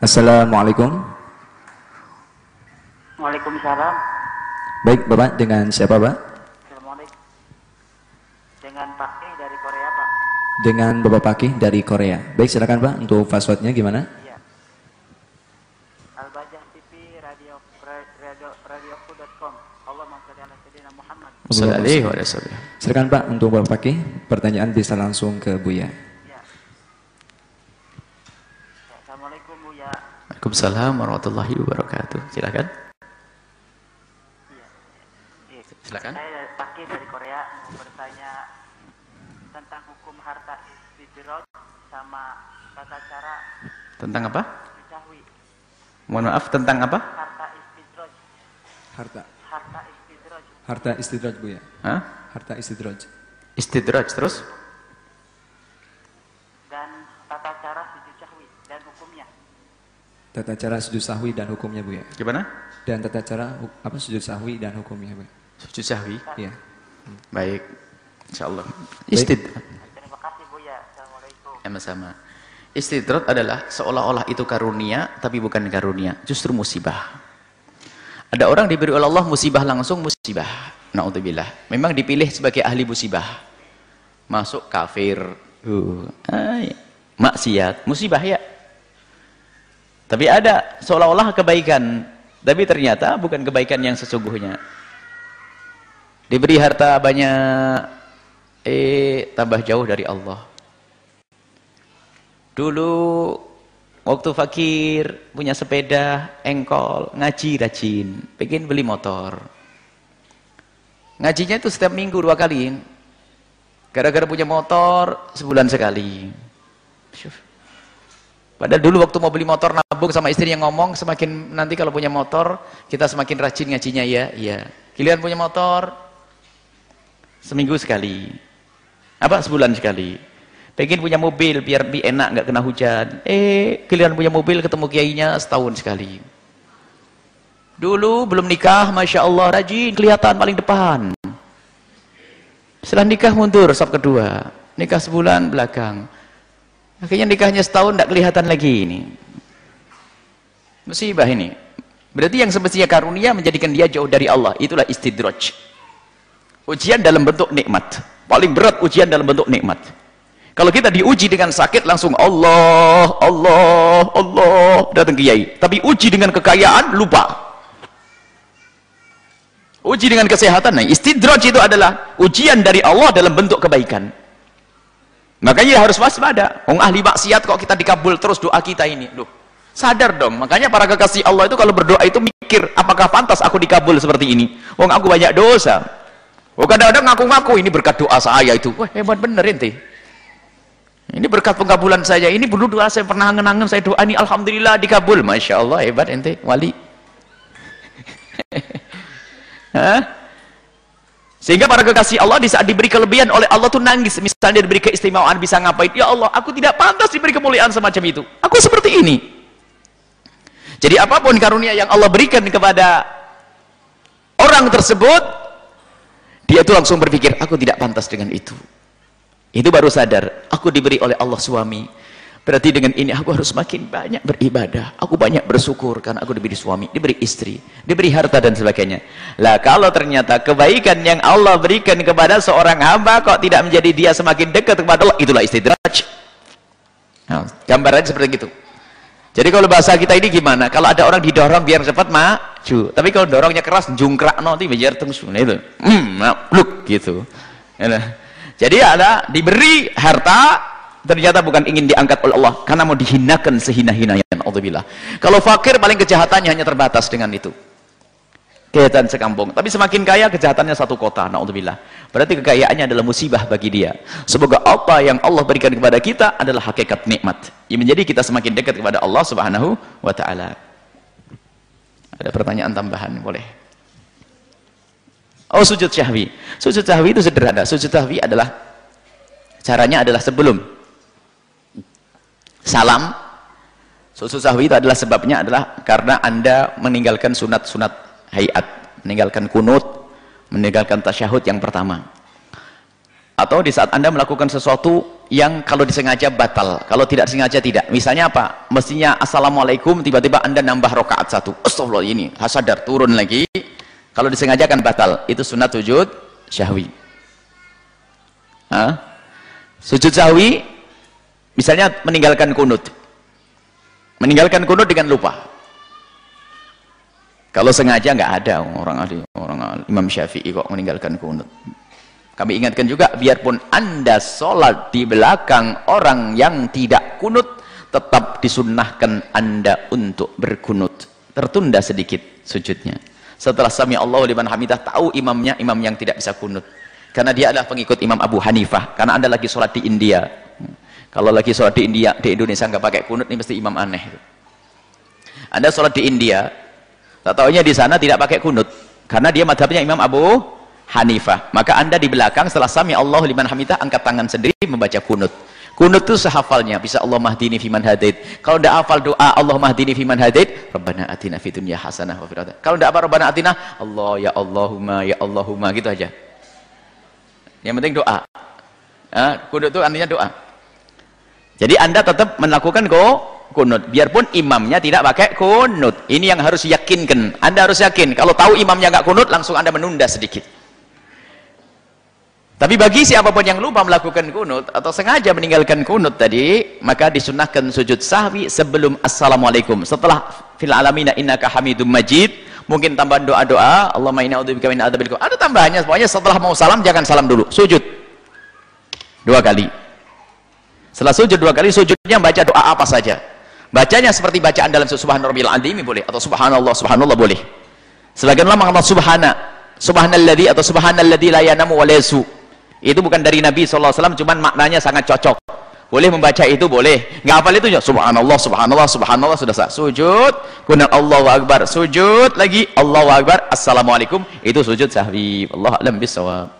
Assalamualaikum. Waalaikumsalam. Baik, Bapak dengan siapa, Pak? Assalamualaikum. Dengan Pak E dari Korea, Pak. Dengan Bapak Pakih dari Korea. Baik, silakan Pak untuk passwordnya gimana? Iya. Al-Bajah TV Radio Radio radioku.com. Allah sholli ala sayyidina Muhammad. Sallallahu alaihi wasallam. Silakan Pak untuk Bapak Pakih, pertanyaan bisa langsung ke Buya. Ya. Ya, Assalamualaikum Bu ya. Waalaikumsalam warahmatullahi wabarakatuh. Silakan. Iya. Iya. Silakan. Saya dari Pak E dari Korea mau bertanya tentang hukum harta istidroj sama tata cara Tentang apa? dicahwi. Mohon maaf tentang apa? Harta istidroj, Harta. harta istidroj Harta istidraj, Buya. Hah? Harta istidraj. Istidraj terus? Tata cara sujud sahwi dan hukumnya, Buya. Gimana? Dan tata cara apa sujud sahwi dan hukumnya, Buya. Sujud sahwi. Iya. Baik. Insyaallah. Istid Terima kasih Bu ya. Assalamualaikum. sama-sama. Istidrat adalah seolah-olah itu karunia tapi bukan karunia, justru musibah. Ada orang diberi oleh Allah musibah langsung musibah. Nauzubillah. Memang dipilih sebagai ahli musibah. Masuk kafir, uh, ay, maksiat, musibah ya. Tapi ada seolah-olah kebaikan, tapi ternyata bukan kebaikan yang sesungguhnya. Diberi harta banyak, eh tambah jauh dari Allah. Dulu waktu fakir punya sepeda, engkol, ngaji rajin, pengen beli motor. Ngajinya itu setiap minggu dua kali. Gara-gara punya motor sebulan sekali. Padahal dulu waktu mau beli motor nabung sama istri yang ngomong semakin nanti kalau punya motor kita semakin rajin ngajinya ya, iya. Kalian punya motor seminggu sekali. Apa sebulan sekali. Pengen punya mobil biar lebih enak nggak kena hujan. Eh, kalian punya mobil ketemu kiainya setahun sekali. Dulu belum nikah, masya Allah rajin kelihatan paling depan. Setelah nikah mundur sab kedua, nikah sebulan belakang. Akhirnya nikahnya setahun tidak kelihatan lagi ini. Musibah ini. Berarti yang semestinya karunia menjadikan dia jauh dari Allah. Itulah istidraj. Ujian dalam bentuk nikmat. Paling berat ujian dalam bentuk nikmat. Kalau kita diuji dengan sakit langsung Allah, Allah, Allah datang kiai. Tapi uji dengan kekayaan lupa. Uji dengan kesehatan, nah istidraj itu adalah ujian dari Allah dalam bentuk kebaikan. Makanya harus waspada. Wong ahli maksiat kok kita dikabul terus doa kita ini. Loh, sadar dong. Makanya para kekasih Allah itu kalau berdoa itu mikir, apakah pantas aku dikabul seperti ini? Wong aku banyak dosa. Oh kadang-kadang ngaku-ngaku ini berkat doa saya itu. Wah hebat bener ente. Ini berkat pengkabulan saya. Ini dulu doa saya pernah angen-angen saya doa ini alhamdulillah dikabul. Masya Allah hebat ente wali. Hah? Sehingga para kekasih Allah di saat diberi kelebihan oleh Allah tuh nangis. Misalnya diberi keistimewaan bisa ngapain? Ya Allah, aku tidak pantas diberi kemuliaan semacam itu. Aku seperti ini. Jadi apa pun karunia yang Allah berikan kepada orang tersebut, dia tuh langsung berpikir, aku tidak pantas dengan itu. Itu baru sadar, aku diberi oleh Allah suami. Berarti dengan ini aku harus makin banyak beribadah. Aku banyak bersyukur karena aku diberi suami, diberi istri, diberi harta dan sebagainya. Lah kalau ternyata kebaikan yang Allah berikan kepada seorang hamba kok tidak menjadi dia semakin dekat kepada Allah, itulah istidraj. Nah, gambarannya seperti itu. Jadi kalau bahasa kita ini gimana? Kalau ada orang didorong biar cepat maju. Tapi kalau dorongnya keras, jungkrak nanti biar terus nah itu. Hmm, nah, look gitu. Ya, Jadi ada diberi harta ternyata bukan ingin diangkat oleh Allah karena mau dihinakan sehina-hinanya. Kalau fakir paling kejahatannya hanya terbatas dengan itu. Kejahatan sekampung. Tapi semakin kaya kejahatannya satu kota. Alhamdulillah berarti kekayaannya adalah musibah bagi dia. Semoga apa yang Allah berikan kepada kita adalah hakikat nikmat. Yang menjadi kita semakin dekat kepada Allah subhanahu wa ta'ala. Ada pertanyaan tambahan? Boleh. Oh sujud syahwi. Sujud syahwi itu sederhana. Sujud syahwi adalah caranya adalah sebelum salam. Susu sahwi itu adalah sebabnya adalah karena anda meninggalkan sunat-sunat hayat meninggalkan kunut meninggalkan tasyahud yang pertama. Atau di saat anda melakukan sesuatu yang kalau disengaja batal kalau tidak disengaja tidak. Misalnya apa? Mestinya assalamualaikum tiba-tiba anda nambah rokaat satu. Astagfirullah ini hasadar turun lagi. Kalau disengaja kan batal. Itu sunat sujud syahwi Hah? sujud syahwi misalnya meninggalkan kunut meninggalkan kunut dengan lupa kalau sengaja nggak ada orang ahli orang Imam Syafi'i kok meninggalkan kunut kami ingatkan juga, biarpun anda sholat di belakang orang yang tidak kunut, tetap disunnahkan anda untuk berkunut. Tertunda sedikit sujudnya. Setelah sami Allah liman hamidah, tahu imamnya, imam yang tidak bisa kunut. Karena dia adalah pengikut Imam Abu Hanifah. Karena anda lagi sholat di India. Kalau lagi sholat di India, di Indonesia nggak pakai kunut, ini mesti imam aneh. Anda sholat di India, tak tahunya di sana tidak pakai kunut. Karena dia madhabnya Imam Abu Hanifah. Maka anda di belakang setelah sami Allah liman hamidah angkat tangan sendiri membaca kunut. Kunut itu sehafalnya. Bisa Allah mahdini fiman hadid. Kalau tidak hafal doa Allah mahdini fiman hadid. Rabbana atina fi dunya hasanah wa fil Kalau tidak apa Rabbana atina Allah ya Allahumma ya Allahumma gitu aja. Yang penting doa. Nah, kunut itu artinya doa. Jadi anda tetap melakukan go kunut. Biarpun imamnya tidak pakai kunut. Ini yang harus yakinkan. Anda harus yakin. Kalau tahu imamnya nggak kunut, langsung anda menunda sedikit. Tapi bagi siapa pun yang lupa melakukan kunut atau sengaja meninggalkan kunut tadi, maka disunahkan sujud sahwi sebelum assalamualaikum. Setelah fil alamina innaka hamidum majid, mungkin tambahan doa-doa, Allahumma inna a'udzubika min adzabil Ada tambahannya, pokoknya setelah mau salam jangan salam dulu, sujud. Dua kali. Setelah sujud dua kali, sujudnya baca doa apa saja. Bacanya seperti bacaan dalam subhanallah azim boleh atau subhanallah subhanallah boleh. Sebagian ulama mengatakan subhana, subhanalladzi atau subhanalladzi la yanamu wa itu bukan dari Nabi SAW cuman maknanya sangat cocok. Boleh membaca itu boleh. Nggak hafal itu ya subhanallah subhanallah subhanallah sudah sah. Sujud kemudian Allahu Akbar. Sujud lagi Allahu Akbar. Assalamualaikum. Itu sujud sahwi. Allah alam bisawab